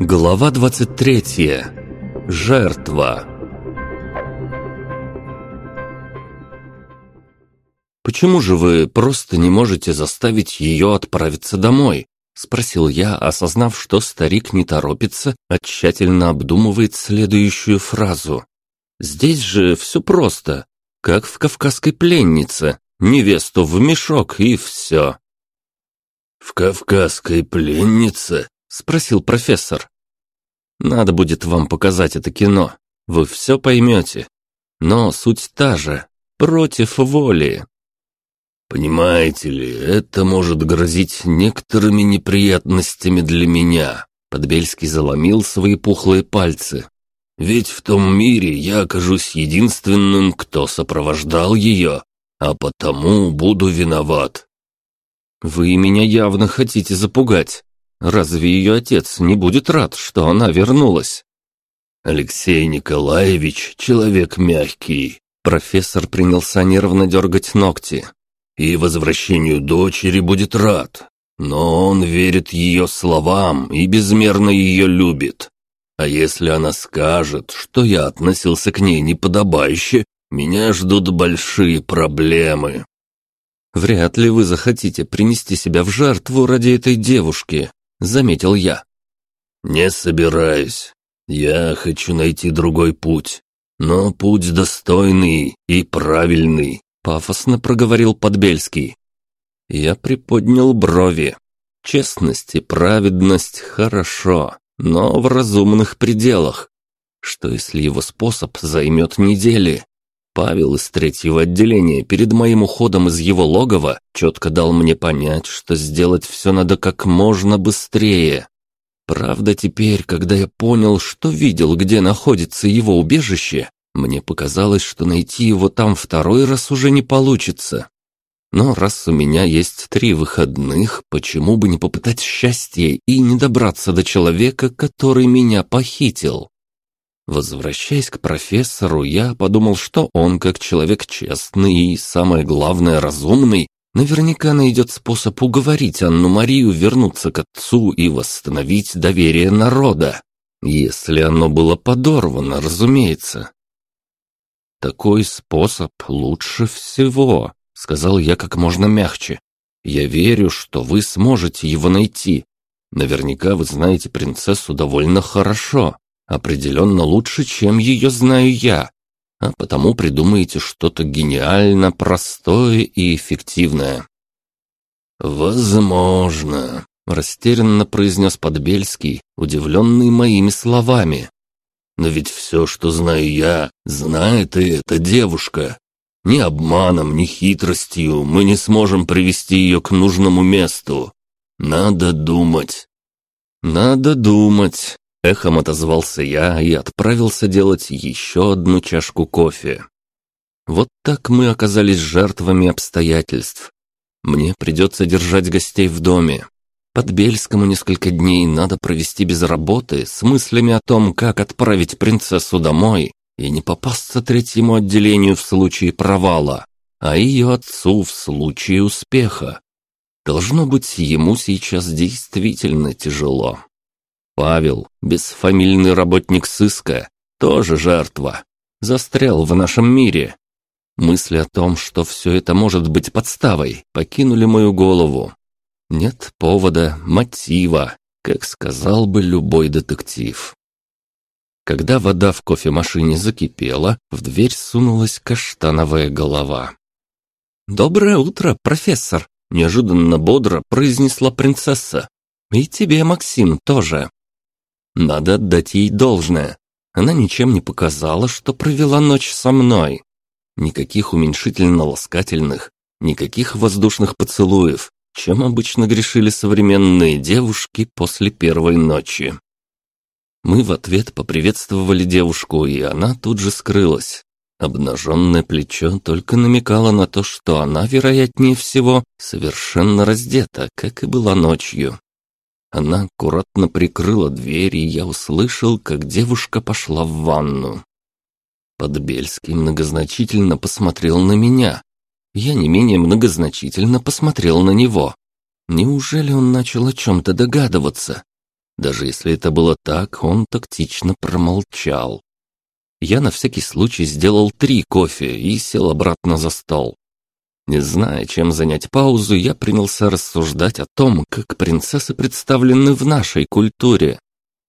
Глава 23. Жертва. «Почему же вы просто не можете заставить ее отправиться домой?» — спросил я, осознав, что старик не торопится, а тщательно обдумывает следующую фразу. «Здесь же все просто, как в «Кавказской пленнице». Невесту в мешок и все». «В «Кавказской пленнице»?» — спросил профессор. «Надо будет вам показать это кино. Вы все поймете. Но суть та же. Против воли». «Понимаете ли, это может грозить некоторыми неприятностями для меня», Подбельский заломил свои пухлые пальцы. «Ведь в том мире я окажусь единственным, кто сопровождал ее, а потому буду виноват». «Вы меня явно хотите запугать. Разве ее отец не будет рад, что она вернулась?» «Алексей Николаевич — человек мягкий», — профессор принялся нервно дергать ногти. «И возвращению дочери будет рад, но он верит ее словам и безмерно ее любит. А если она скажет, что я относился к ней неподобающе, меня ждут большие проблемы». «Вряд ли вы захотите принести себя в жертву ради этой девушки», — заметил я. «Не собираюсь. Я хочу найти другой путь. Но путь достойный и правильный», — пафосно проговорил Подбельский. Я приподнял брови. Честность и праведность хорошо, но в разумных пределах. Что если его способ займет недели? Павел из третьего отделения перед моим уходом из его логова четко дал мне понять, что сделать все надо как можно быстрее. Правда, теперь, когда я понял, что видел, где находится его убежище, мне показалось, что найти его там второй раз уже не получится. Но раз у меня есть три выходных, почему бы не попытать счастье и не добраться до человека, который меня похитил? Возвращаясь к профессору, я подумал, что он, как человек честный и, самое главное, разумный, наверняка найдет способ уговорить Анну-Марию вернуться к отцу и восстановить доверие народа. Если оно было подорвано, разумеется. «Такой способ лучше всего», — сказал я как можно мягче. «Я верю, что вы сможете его найти. Наверняка вы знаете принцессу довольно хорошо определенно лучше, чем ее знаю я, а потому придумаете что-то гениально простое и эффективное». «Возможно», — растерянно произнес Подбельский, удивленный моими словами. «Но ведь все, что знаю я, знает и эта девушка. Ни обманом, ни хитростью мы не сможем привести ее к нужному месту. Надо думать». «Надо думать», Эхом отозвался я и отправился делать еще одну чашку кофе. Вот так мы оказались жертвами обстоятельств. Мне придется держать гостей в доме. Под Бельскому несколько дней надо провести без работы с мыслями о том, как отправить принцессу домой и не попасться третьему отделению в случае провала, а ее отцу в случае успеха. Должно быть, ему сейчас действительно тяжело. Павел, бесфамильный работник сыска, тоже жертва. Застрял в нашем мире. Мысли о том, что все это может быть подставой, покинули мою голову. Нет повода, мотива, как сказал бы любой детектив. Когда вода в кофемашине закипела, в дверь сунулась каштановая голова. «Доброе утро, профессор!» – неожиданно бодро произнесла принцесса. «И тебе, Максим, тоже!» Надо отдать ей должное. Она ничем не показала, что провела ночь со мной. Никаких уменьшительно-ласкательных, никаких воздушных поцелуев, чем обычно грешили современные девушки после первой ночи. Мы в ответ поприветствовали девушку, и она тут же скрылась. Обнаженное плечо только намекало на то, что она, вероятнее всего, совершенно раздета, как и была ночью. Она аккуратно прикрыла дверь, и я услышал, как девушка пошла в ванну. Подбельский многозначительно посмотрел на меня. Я не менее многозначительно посмотрел на него. Неужели он начал о чем-то догадываться? Даже если это было так, он тактично промолчал. Я на всякий случай сделал три кофе и сел обратно за стол. Не зная, чем занять паузу, я принялся рассуждать о том, как принцессы представлены в нашей культуре.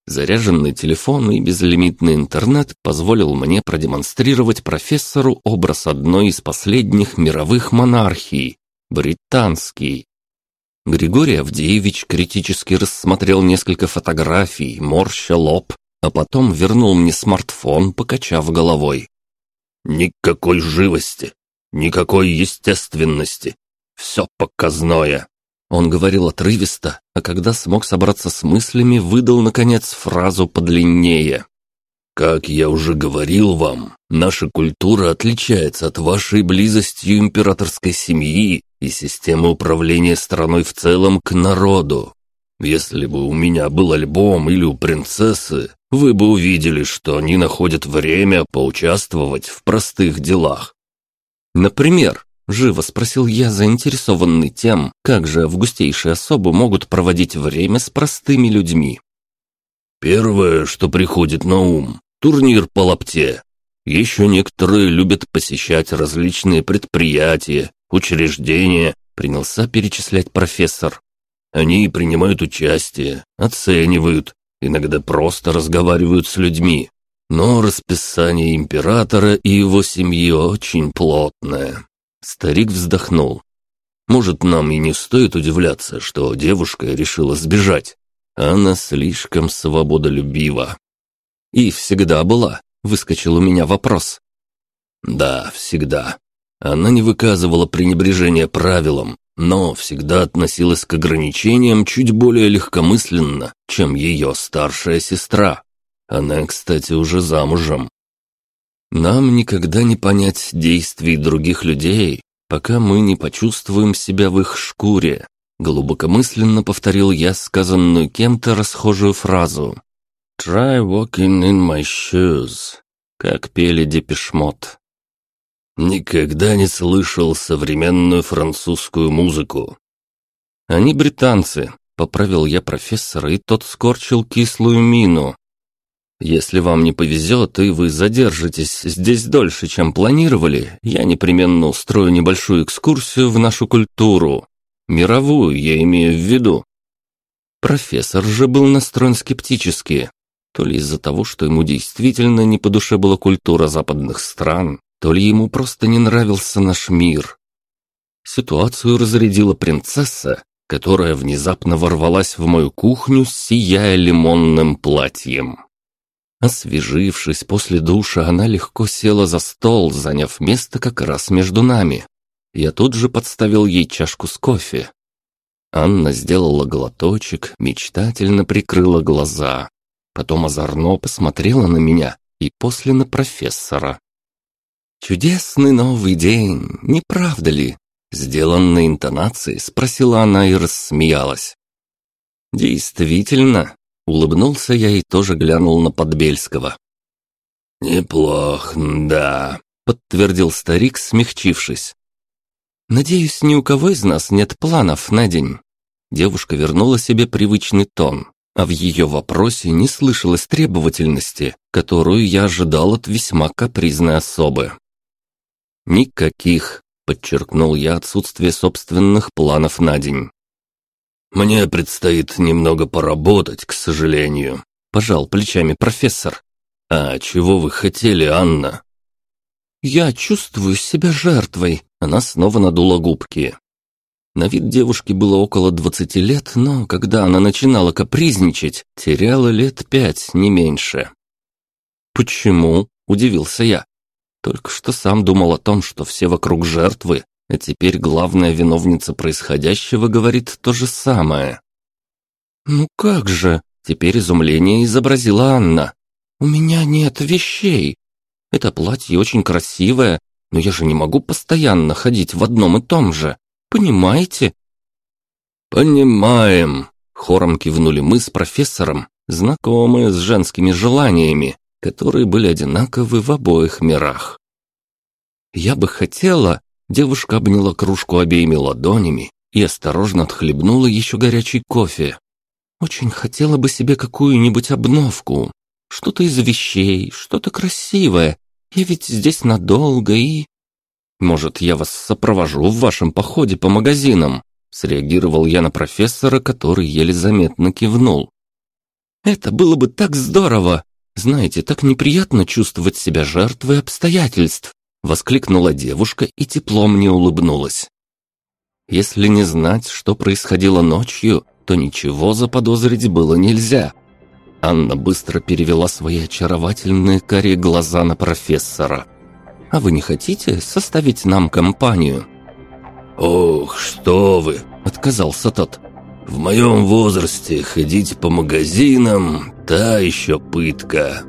Заряженный телефон и безлимитный интернет позволил мне продемонстрировать профессору образ одной из последних мировых монархий – британский. Григорий Авдеевич критически рассмотрел несколько фотографий, морща лоб, а потом вернул мне смартфон, покачав головой. «Никакой живости, никакой естественности. Все показное». Он говорил отрывисто, а когда смог собраться с мыслями, выдал, наконец, фразу подлиннее. «Как я уже говорил вам, наша культура отличается от вашей близостью императорской семьи и системы управления страной в целом к народу. Если бы у меня был альбом или у принцессы, вы бы увидели, что они находят время поучаствовать в простых делах. Например, живо спросил я, заинтересованный тем, как же августейшие особы могут проводить время с простыми людьми. Первое, что приходит на ум – турнир по лапте. Еще некоторые любят посещать различные предприятия, учреждения, принялся перечислять профессор. Они принимают участие, оценивают, иногда просто разговаривают с людьми. Но расписание императора и его семьи очень плотное. Старик вздохнул. Может, нам и не стоит удивляться, что девушка решила сбежать. Она слишком свободолюбива. И всегда была, выскочил у меня вопрос. Да, всегда. Она не выказывала пренебрежения правилам, но всегда относилась к ограничениям чуть более легкомысленно, чем ее старшая сестра. Она, кстати, уже замужем. Нам никогда не понять действий других людей, пока мы не почувствуем себя в их шкуре. Глубокомысленно повторил я сказанную кем-то расхожую фразу. «Try walking in my shoes», как пели Депешмот. Никогда не слышал современную французскую музыку. Они британцы, поправил я профессора, и тот скорчил кислую мину. Если вам не повезет, и вы задержитесь здесь дольше, чем планировали, я непременно устрою небольшую экскурсию в нашу культуру. Мировую, я имею в виду. Профессор же был настроен скептически, то ли из-за того, что ему действительно не по душе была культура западных стран, то ли ему просто не нравился наш мир. Ситуацию разрядила принцесса, которая внезапно ворвалась в мою кухню, сияя лимонным платьем. Освежившись после душа, она легко села за стол, заняв место как раз между нами. Я тут же подставил ей чашку с кофе. Анна сделала глоточек, мечтательно прикрыла глаза. Потом озорно посмотрела на меня и после на профессора. «Чудесный новый день, не правда ли?» Сделанной интонацией спросила она и рассмеялась. «Действительно», — улыбнулся я и тоже глянул на Подбельского. «Неплох, да», — подтвердил старик, смягчившись. «Надеюсь, ни у кого из нас нет планов на день». Девушка вернула себе привычный тон, а в ее вопросе не слышалось требовательности, которую я ожидал от весьма капризной особы. «Никаких», — подчеркнул я отсутствие собственных планов на день. «Мне предстоит немного поработать, к сожалению», — пожал плечами профессор. «А чего вы хотели, Анна?» «Я чувствую себя жертвой», — она снова надула губки. На вид девушки было около двадцати лет, но когда она начинала капризничать, теряла лет пять, не меньше. «Почему?» – удивился я. Только что сам думал о том, что все вокруг жертвы, а теперь главная виновница происходящего говорит то же самое. «Ну как же?» — теперь изумление изобразила Анна. «У меня нет вещей. Это платье очень красивое, но я же не могу постоянно ходить в одном и том же. Понимаете?» «Понимаем», — хором кивнули мы с профессором, знакомые с женскими желаниями, которые были одинаковы в обоих мирах. «Я бы хотела...» Девушка обняла кружку обеими ладонями и осторожно отхлебнула еще горячий кофе. «Очень хотела бы себе какую-нибудь обновку. Что-то из вещей, что-то красивое. Я ведь здесь надолго и...» «Может, я вас сопровожу в вашем походе по магазинам?» Среагировал я на профессора, который еле заметно кивнул. «Это было бы так здорово! Знаете, так неприятно чувствовать себя жертвой обстоятельств!» Воскликнула девушка и тепло мне улыбнулась. Если не знать, что происходило ночью, то ничего заподозрить было нельзя. Анна быстро перевела свои очаровательные карие глаза на профессора. «А вы не хотите составить нам компанию?» «Ох, что вы!» — отказался тот. «В моем возрасте ходить по магазинам — та еще пытка».